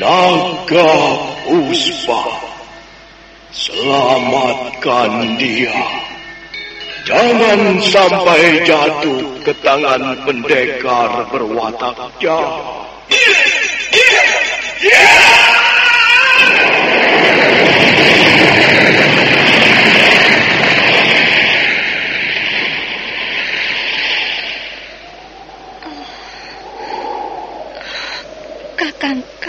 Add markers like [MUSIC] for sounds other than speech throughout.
Naga Puspa. Selamatkan dia. Jangan sampai jatuh ke tangan pendekar berwatak jahat. Kakang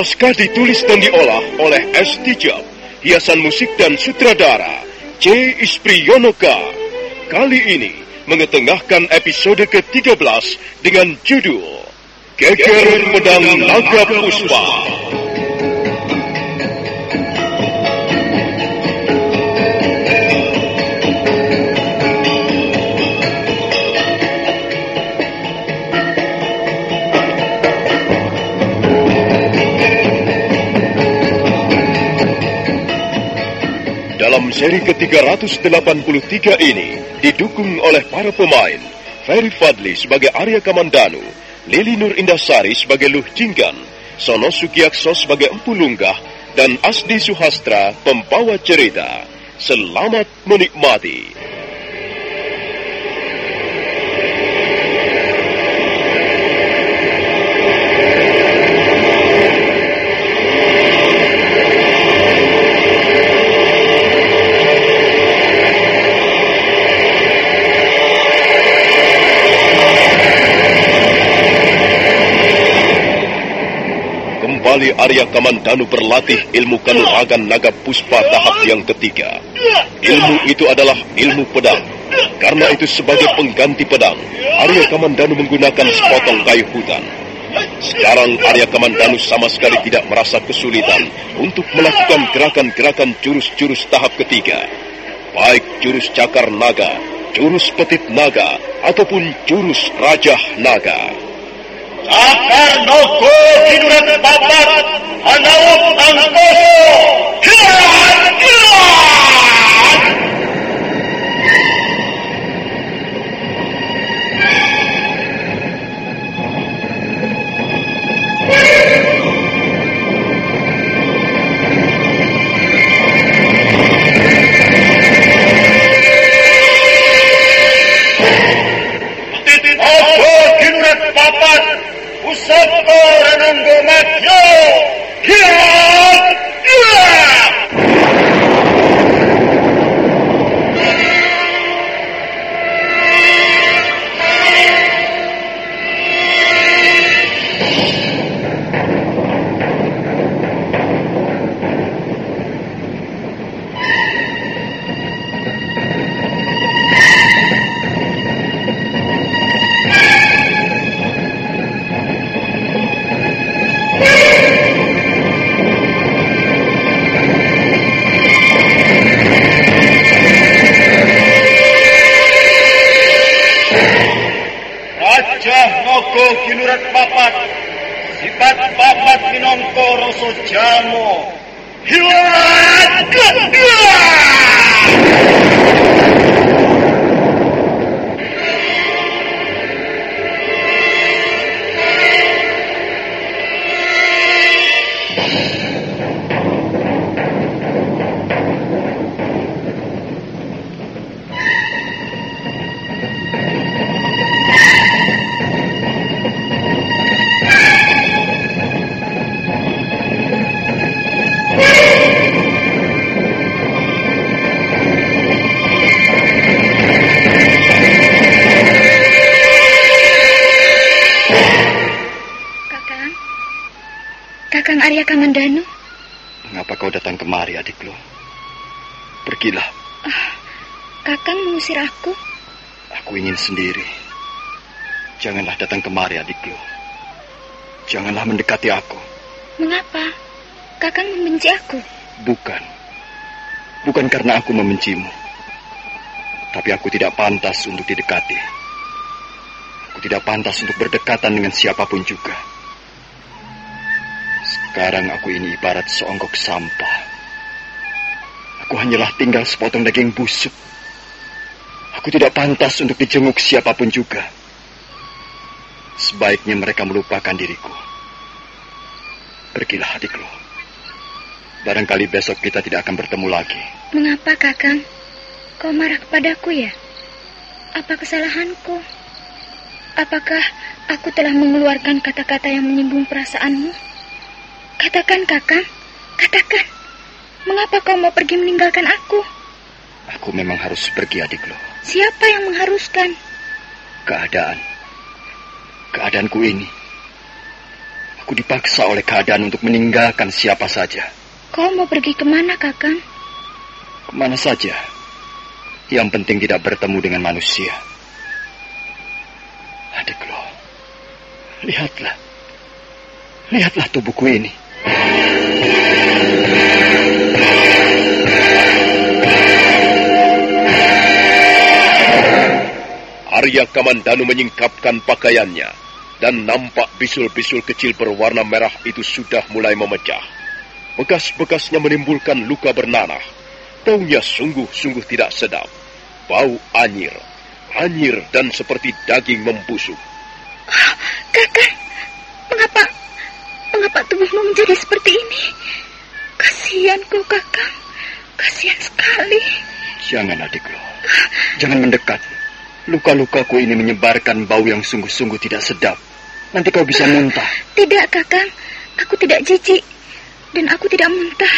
Naskah ditulis dan diolah oleh S. Tijab, hiasan musik dan sutradara C. Ispriyonoka. Kali ini mengetengahkan episode ke-13 dengan judul Geger Pedang Naga Puspa. Dalam seri ke-383 ini didukung oleh para pemain Ferry Fadli sebagai Arya Kamandanu, Lili Nur Indasari sebagai Luh Jinggan, Sono Sugiakso sebagai Empu Lunggah, dan Asdi Suhastra pembawa cerita. Selamat menikmati. Arya Kamandanu berlatih ilmu kanuragan naga puspa tahap yang ketiga. Ilmu itu adalah ilmu pedang. Karena itu sebagai pengganti pedang, Arya Kamandanu menggunakan sepotong kayu hutan. Sekarang Arya Kamandanu sama sekali tidak merasa kesulitan untuk melakukan gerakan-gerakan jurus-jurus tahap ketiga. Baik jurus cakar naga, jurus petit naga, ataupun jurus rajah naga. آپ نو کو ہمارا sendiri. Janganlah datang kemari, adikku. Janganlah mendekati aku. Mengapa? Kakang membenci aku. Bukan. Bukan karena aku membencimu. Tapi aku tidak pantas untuk didekati. Aku tidak pantas untuk berdekatan dengan siapa pun juga. Sekarang aku ini ibarat seonggok sampah. Aku hanyalah tinggal sepotong daging busuk. Aku tidak pantas untuk dijenguk siapa pun juga. Sebaiknya mereka melupakan diriku. Pergilah adikku. Barangkali besok kita tidak akan bertemu lagi. Mengapa, Kakang? Kau marah kepadaku ya? Apa kesalahanku? Apakah aku telah mengeluarkan kata-kata yang menyinggung perasaanmu? Katakan, Kakang. Katakan. Mengapa kau mau pergi meninggalkan aku? Aku memang harus pergi adikku. Siapa yang mengharuskan? Keadaan. Keadaanku ini. Aku dipaksa oleh keadaan untuk meninggalkan siapa saja. Kau mau pergi ke mana, Kakang? Ke mana saja. Yang penting tidak bertemu dengan manusia. Adikku. Lihatlah. Lihatlah tubuhku ini. Arya Kamandanu menyingkapkan pakaiannya dan nampak bisul-bisul kecil berwarna merah itu sudah mulai memecah. Bekas-bekasnya menimbulkan luka bernanah. Baunya sungguh-sungguh tidak sedap. Bau anyir, anyir dan seperti daging membusuk. Kakang, mengapa mengapa tubuhmu menjadi seperti ini? Kasihanku, Kakang. Kasihan sekali. Jangan adikku. Jangan mendekat. Luka-lukaku ini menyebarkan bau yang sungguh-sungguh tidak sedap. Nanti kau bisa muntah. Tidak, Kakang. Aku tidak jijik. Dan aku tidak muntah.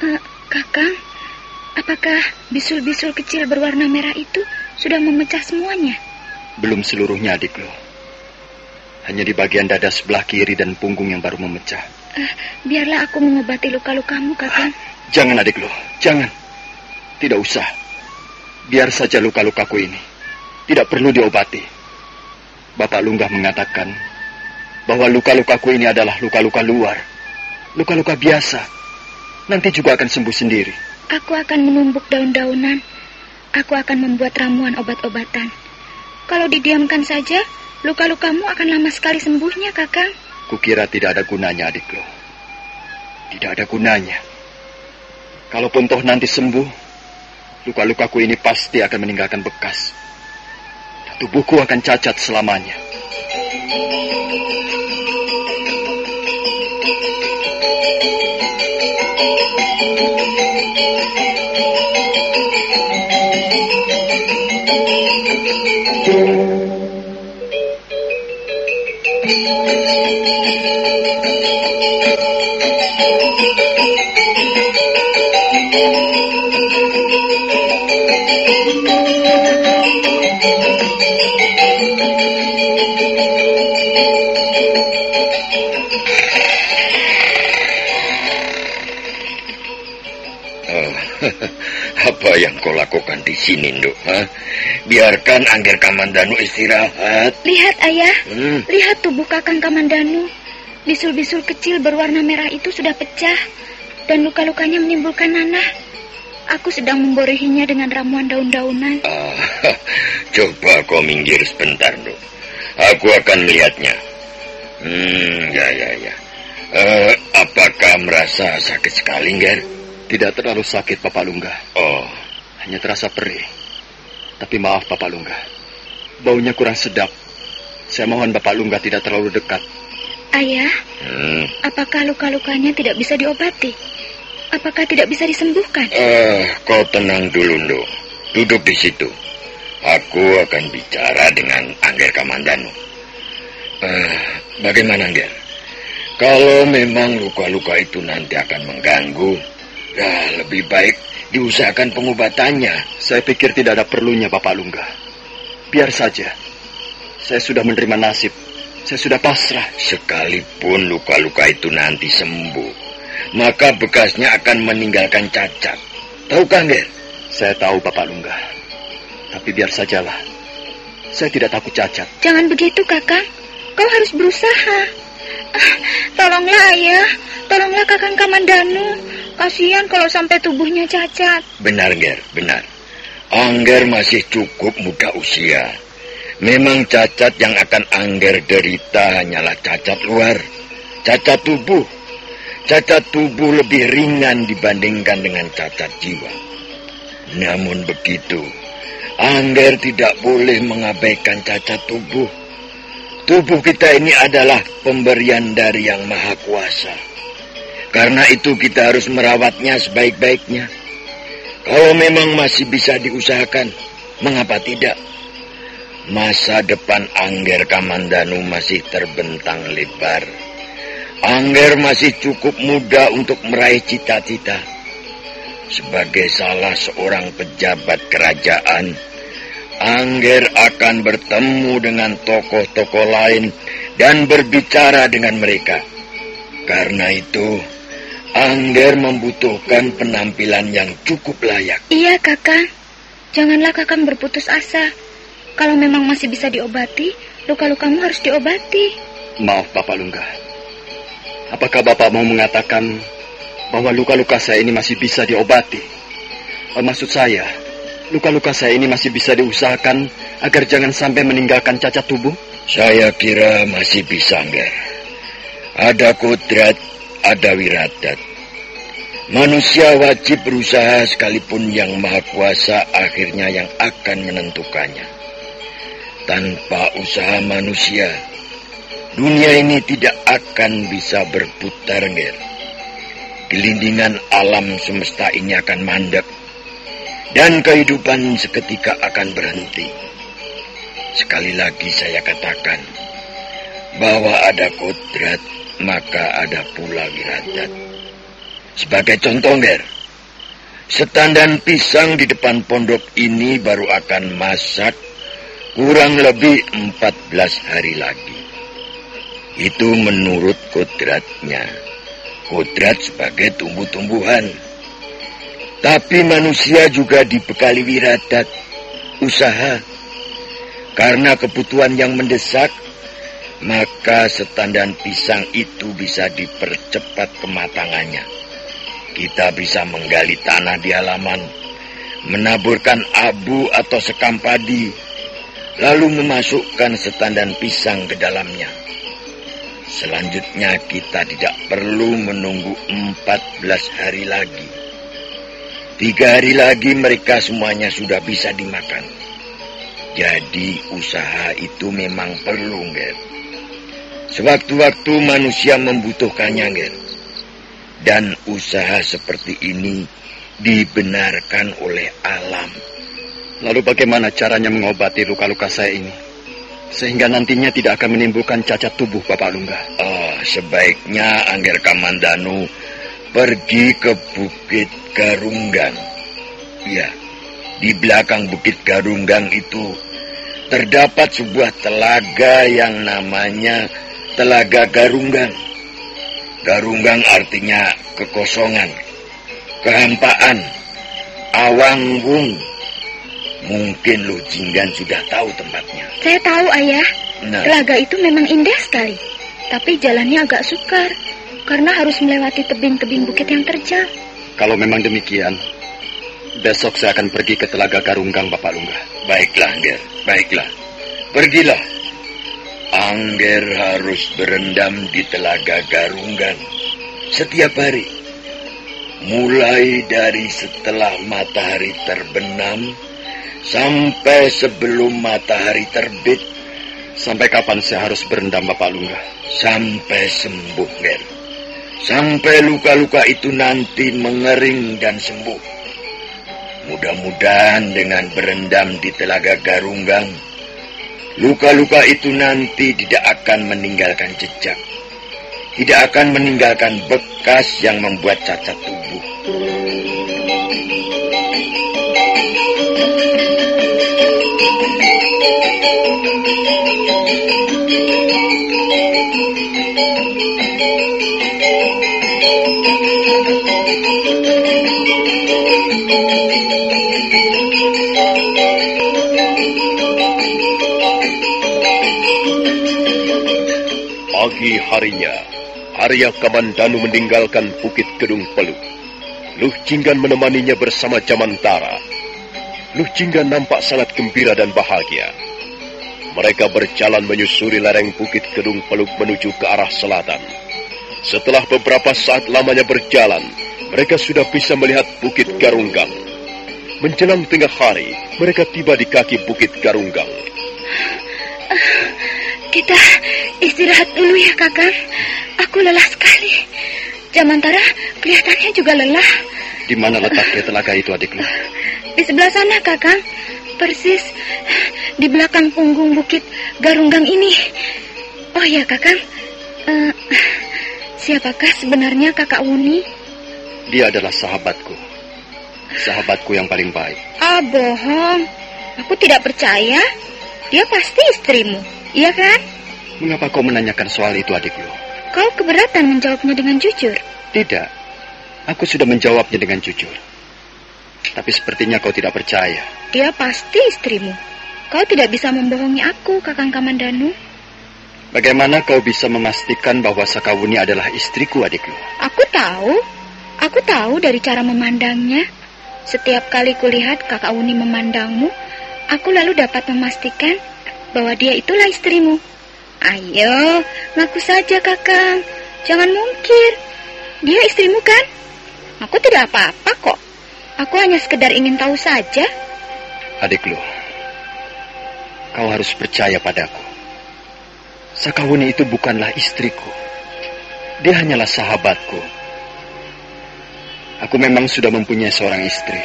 Eh, kakang, apakah bisul-bisul kecil berwarna merah itu sudah memecah semuanya? Belum seluruhnya adikku. Hanya di bagian dada sebelah kiri dan punggung yang baru memecah. Eh, biarlah aku mengobati luka-lukamu, Kakang. Jangan adikku, jangan. Tidak usah. Biar saja luka-lukaku ini. Tidak perlu diobati. Bapak Lunggah mengatakan bahwa luka-lukaku ini adalah luka-luka luar. Luka-luka biasa. Nanti juga akan sembuh sendiri. Aku akan menumbuk daun-daunan. Aku akan membuat ramuan obat-obatan. Kalau didiamkan saja, luka-lukamu akan lama sekali sembuhnya, Kakang. Kukira tidak ada gunanya adikku. Tidak ada gunanya. Kalaupun toh nanti sembuh, luka-lukaku ini pasti akan meninggalkan bekas. Tubuhku akan cacat selamanya. Oh, apa yang kau lakukan di sini, Nduk? Hah? Biarkan Angger Kamandanu istirahat. Lihat, Ayah. Hmm. Lihat tubuh Kakang Kamandanu. Bisul-bisul kecil berwarna merah itu sudah pecah. Dan luka-lukanya menimbulkan nanah. Aku sedang memborehinya dengan ramuan daun-daunan. Ah, [LAUGHS] coba kau minggir sebentar, Nduk. Aku akan melihatnya. Hmm, ya, ya, ya. Uh, apakah merasa sakit sekali, Ger? Tidak terlalu sakit, Bapak Lungga. Oh. Hanya terasa perih. Tapi maaf, Bapak Lungga. Baunya kurang sedap. Saya mohon Bapak Lungga tidak terlalu dekat. Ayah, hmm. apakah luka-lukanya tidak bisa diobati? Apakah tidak bisa disembuhkan? Eh, uh, kau tenang dulu, Ndo. Duduk di situ. Aku akan bicara dengan Angger Kamandanu. Uh, bagaimana, Angger? Kalau memang luka-luka itu nanti akan mengganggu, ya lebih baik diusahakan pengobatannya. Saya pikir tidak ada perlunya, Bapak Lungga. Biar saja. Saya sudah menerima nasib. Saya sudah pasrah. Sekalipun luka-luka itu nanti sembuh, maka bekasnya akan meninggalkan cacat. Tahu kan, Ger? Saya tahu, Bapak Lungga. Tapi biar sajalah. Saya tidak takut cacat. Jangan begitu, Kakak. Kau harus berusaha. Ah, tolonglah ayah, tolonglah kakang Kamandanu. Kasihan kalau sampai tubuhnya cacat. Benar, Ger, benar. Angger masih cukup muda usia. Memang cacat yang akan Angger derita hanyalah cacat luar, cacat tubuh. Cacat tubuh lebih ringan dibandingkan dengan cacat jiwa. Namun begitu, Angger tidak boleh mengabaikan cacat tubuh. Tubuh kita ini adalah pemberian dari Yang Maha Kuasa. Karena itu kita harus merawatnya sebaik-baiknya. Kalau memang masih bisa diusahakan, mengapa tidak? Masa depan Angger Kamandanu masih terbentang lebar. Angger masih cukup muda untuk meraih cita-cita. Sebagai salah seorang pejabat kerajaan, Angger akan bertemu dengan tokoh-tokoh lain dan berbicara dengan mereka. Karena itu, Angger membutuhkan penampilan yang cukup layak. Iya, Kakak. Janganlah Kakak berputus asa. Kalau memang masih bisa diobati, luka-lukamu harus diobati. Maaf, Bapak Lungga. Apakah Bapak mau mengatakan bahwa luka-luka saya ini masih bisa diobati? Maksud saya, Luka-luka saya ini masih bisa diusahakan agar jangan sampai meninggalkan cacat tubuh? Saya kira masih bisa, enggak. Ada kodrat, ada wiradat. Manusia wajib berusaha sekalipun yang maha kuasa akhirnya yang akan menentukannya. Tanpa usaha manusia, dunia ini tidak akan bisa berputar. Gelindingan alam semesta ini akan mandek dan kehidupan seketika akan berhenti. Sekali lagi saya katakan bahwa ada kodrat maka ada pula wiradat. Sebagai contoh, Ger, setandan pisang di depan pondok ini baru akan masak kurang lebih 14 hari lagi. Itu menurut kodratnya. Kodrat sebagai tumbuh-tumbuhan tapi manusia juga dibekali wiradat, usaha. Karena kebutuhan yang mendesak, maka setandan pisang itu bisa dipercepat kematangannya. Kita bisa menggali tanah di halaman, menaburkan abu atau sekam padi, lalu memasukkan setandan pisang ke dalamnya. Selanjutnya kita tidak perlu menunggu 14 hari lagi Tiga hari lagi mereka semuanya sudah bisa dimakan. Jadi usaha itu memang perlu, Ger. Sewaktu-waktu manusia membutuhkannya, Ger. Dan usaha seperti ini dibenarkan oleh alam. Lalu bagaimana caranya mengobati luka-luka saya ini? Sehingga nantinya tidak akan menimbulkan cacat tubuh, Bapak Lungga. Oh, sebaiknya Angger Kamandanu pergi ke Bukit Garunggang. Ya, di belakang Bukit Garunggang itu terdapat sebuah telaga yang namanya Telaga Garunggang. Garunggang artinya kekosongan, kehampaan, awanggung. Mungkin lu Jinggan sudah tahu tempatnya. Saya tahu, Ayah. Nah. Telaga itu memang indah sekali. Tapi jalannya agak sukar karena harus melewati tebing-tebing bukit yang terjal. Kalau memang demikian, besok saya akan pergi ke Telaga Garunggang, Bapak Lungga. Baiklah, Ger. Baiklah. Pergilah. Angger harus berendam di telaga Garunggan setiap hari. Mulai dari setelah matahari terbenam sampai sebelum matahari terbit. Sampai kapan saya harus berendam, Bapak Lungga? Sampai sembuh, Ger. Sampai luka-luka itu nanti mengering dan sembuh. Mudah-mudahan dengan berendam di telaga Garunggang, luka-luka itu nanti tidak akan meninggalkan jejak. Tidak akan meninggalkan bekas yang membuat cacat tubuh. Pagi harinya, Arya Kamandanu meninggalkan Bukit Kedung Peluk. Luh Jinggan menemaninya bersama Jamantara. Luh Jinggan nampak sangat gembira dan bahagia. Mereka berjalan menyusuri lereng Bukit Kedung Peluk menuju ke arah selatan. Setelah beberapa saat lamanya berjalan, mereka sudah bisa melihat Bukit Garunggang. Menjelang tengah hari, mereka tiba di kaki Bukit Garunggang. Kita istirahat dulu ya, Kakang. Aku lelah sekali. Jamantara kelihatannya juga lelah. Di mana letaknya telaga itu, adikku? Di sebelah sana, Kakang. Persis di belakang punggung bukit Garunggang ini. Oh ya, Kakang. Uh, siapakah sebenarnya Kakak Wuni? Dia adalah sahabatku. Sahabatku yang paling baik. Ah, bohong. Aku tidak percaya. Dia pasti istrimu, iya kan? Mengapa kau menanyakan soal itu, adikku? Kau keberatan menjawabnya dengan jujur? Tidak. Aku sudah menjawabnya dengan jujur. Tapi sepertinya kau tidak percaya. Dia pasti istrimu. Kau tidak bisa membohongi aku, Kakang Kamandanu. Bagaimana kau bisa memastikan bahwa Sakawuni adalah istriku, adikku? Aku tahu. Aku tahu dari cara memandangnya. Setiap kali kulihat Kakak Uni memandangmu, aku lalu dapat memastikan bahwa dia itulah istrimu. Ayo, ngaku saja kakang. Jangan mungkir. Dia istrimu kan? Aku tidak apa-apa kok. Aku hanya sekedar ingin tahu saja. Adik lu, kau harus percaya padaku. Sakawuni itu bukanlah istriku. Dia hanyalah sahabatku. Aku memang sudah mempunyai seorang istri.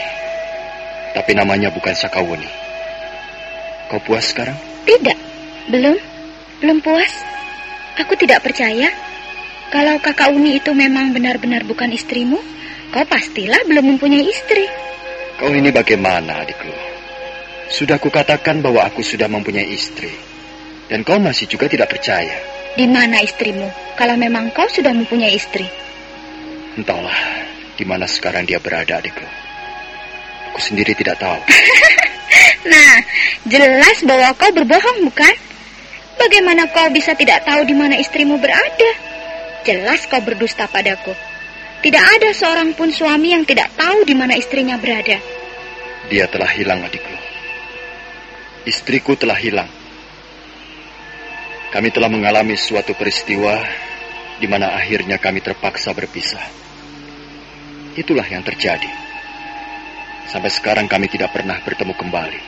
Tapi namanya bukan Sakawuni. Kau puas sekarang? Tidak, belum. Belum puas. Aku tidak percaya. Kalau kakak Uni itu memang benar-benar bukan istrimu, kau pastilah belum mempunyai istri. Kau ini bagaimana, adikku? Sudah kukatakan bahwa aku sudah mempunyai istri. Dan kau masih juga tidak percaya. Di mana istrimu, kalau memang kau sudah mempunyai istri? Entahlah, di mana sekarang dia berada, adikku. Aku sendiri tidak tahu. [LAUGHS] nah, jelas bahwa kau berbohong, bukan? Bagaimana kau bisa tidak tahu di mana istrimu berada? Jelas kau berdusta padaku. Tidak ada seorang pun suami yang tidak tahu di mana istrinya berada. Dia telah hilang, adikku. Istriku telah hilang. Kami telah mengalami suatu peristiwa di mana akhirnya kami terpaksa berpisah. Itulah yang terjadi. Sampai sekarang kami tidak pernah bertemu kembali.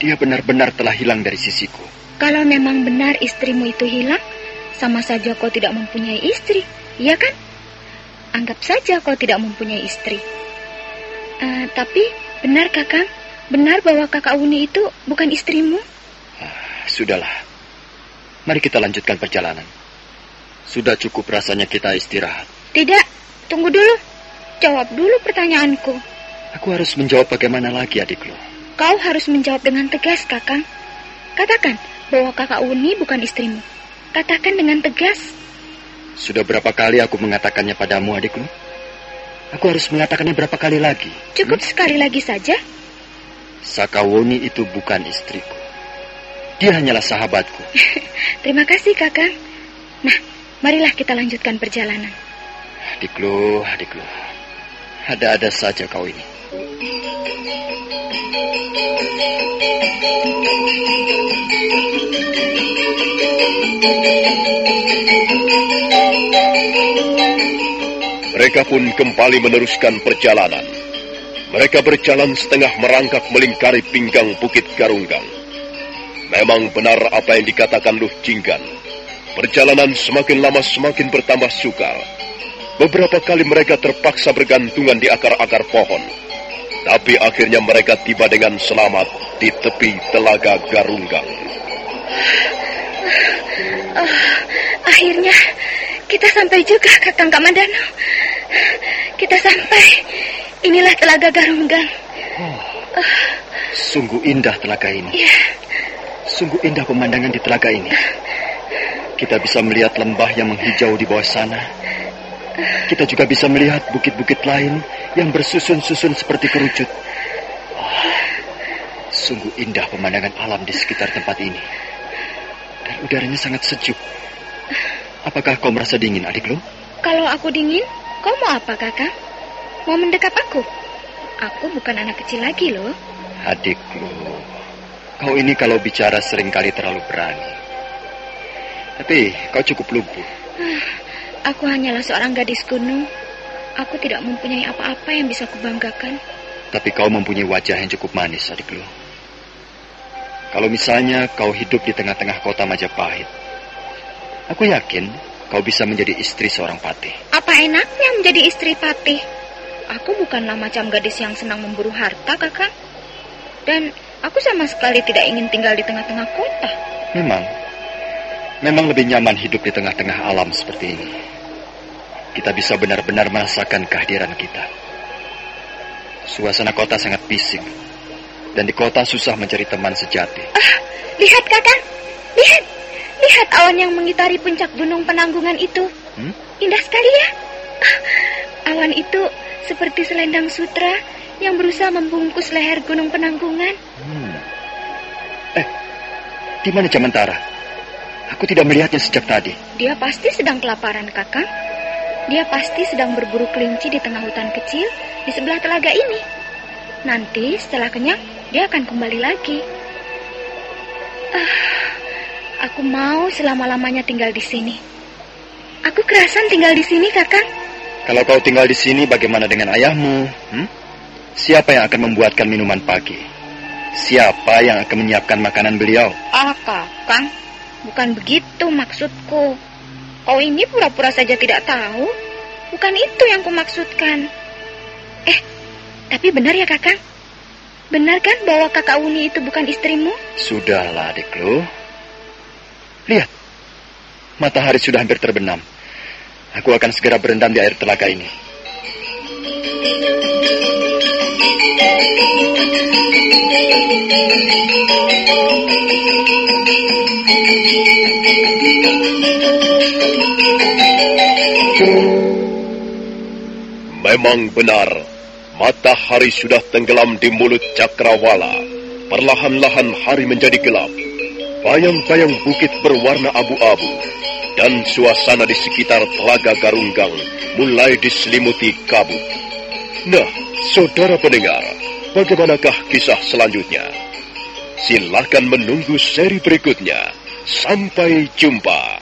Dia benar-benar telah hilang dari sisiku. Kalau memang benar istrimu itu hilang, sama saja kau tidak mempunyai istri, iya kan? Anggap saja kau tidak mempunyai istri. Uh, tapi benar kakak, benar bahwa kakak Uni itu bukan istrimu? Ah, sudahlah, mari kita lanjutkan perjalanan. Sudah cukup rasanya kita istirahat. Tidak, tunggu dulu. Jawab dulu pertanyaanku. Aku harus menjawab bagaimana lagi adikku. Kau harus menjawab dengan tegas, kakak. Katakan bahwa kakak Uni bukan istrimu. Katakan dengan tegas. Sudah berapa kali aku mengatakannya padamu, adikku? Aku harus mengatakannya berapa kali lagi? Cukup hmm? sekali lagi saja. Sakawuni itu bukan istriku. Dia hanyalah sahabatku. [LAUGHS] Terima kasih, kakak. Nah, marilah kita lanjutkan perjalanan. Adiklu, adiklu. Ada-ada saja kau ini. Mereka pun kembali meneruskan perjalanan. Mereka berjalan setengah merangkak melingkari pinggang Bukit Garunggang. Memang benar apa yang dikatakan Luh Jinggan. Perjalanan semakin lama semakin bertambah sukar. Beberapa kali mereka terpaksa bergantungan di akar-akar pohon. Tapi akhirnya mereka tiba dengan selamat di tepi telaga Garunggang. Oh, akhirnya kita sampai juga, Kakang Kamandano. Kita sampai. Inilah telaga Garunggang. Oh, sungguh indah telaga ini. Ya. Sungguh indah pemandangan di telaga ini. Kita bisa melihat lembah yang menghijau di bawah sana. Kita juga bisa melihat bukit-bukit lain yang bersusun-susun seperti kerucut. Oh, sungguh indah pemandangan alam di sekitar tempat ini. Dan udaranya sangat sejuk. Apakah kau merasa dingin, adik lo? Kalau aku dingin, kau mau apa, kakak? Mau mendekat aku? Aku bukan anak kecil lagi, loh. Adik lo, kau ini kalau bicara sering kali terlalu berani. Tapi kau cukup lugu. Aku hanyalah seorang gadis gunung. Aku tidak mempunyai apa-apa yang bisa kubanggakan. Tapi kau mempunyai wajah yang cukup manis, adik lo. Kalau misalnya kau hidup di tengah-tengah kota Majapahit, aku yakin kau bisa menjadi istri seorang patih. Apa enaknya menjadi istri patih? Aku bukanlah macam gadis yang senang memburu harta, kakak. Dan aku sama sekali tidak ingin tinggal di tengah-tengah kota. Memang, memang lebih nyaman hidup di tengah-tengah alam seperti ini. Kita bisa benar-benar merasakan kehadiran kita. Suasana kota sangat bising. Dan di kota susah mencari teman sejati. Ah, lihat kakak, lihat, lihat awan yang mengitari puncak gunung penanggungan itu. Hmm? Indah sekali ya. Ah, awan itu seperti selendang sutra yang berusaha membungkus leher gunung penanggungan. Hmm. Eh, di mana Jamantara? Aku tidak melihatnya sejak tadi. Dia pasti sedang kelaparan, kakak. Dia pasti sedang berburu kelinci di tengah hutan kecil di sebelah telaga ini. Nanti setelah kenyang, dia akan kembali lagi. Ah, aku mau selama-lamanya tinggal di sini. Aku kerasan tinggal di sini, kakak. Kalau kau tinggal di sini, bagaimana dengan ayahmu? Hmm? Siapa yang akan membuatkan minuman pagi? Siapa yang akan menyiapkan makanan beliau? Ah, kakang, bukan begitu maksudku. Kau ini pura-pura saja tidak tahu. Bukan itu yang kumaksudkan. Eh, tapi benar ya kakak? Benar kan bahwa kakak Uni itu bukan istrimu? Sudahlah adik lo. Lihat, matahari sudah hampir terbenam. Aku akan segera berendam di air telaga ini. Memang benar, matahari sudah tenggelam di mulut cakrawala. Perlahan-lahan hari menjadi gelap. Bayang-bayang bukit berwarna abu-abu. Dan suasana di sekitar telaga Garunggang mulai diselimuti kabut. Nah, saudara pendengar, bagaimanakah kisah selanjutnya? Silahkan menunggu seri berikutnya. Sampai jumpa.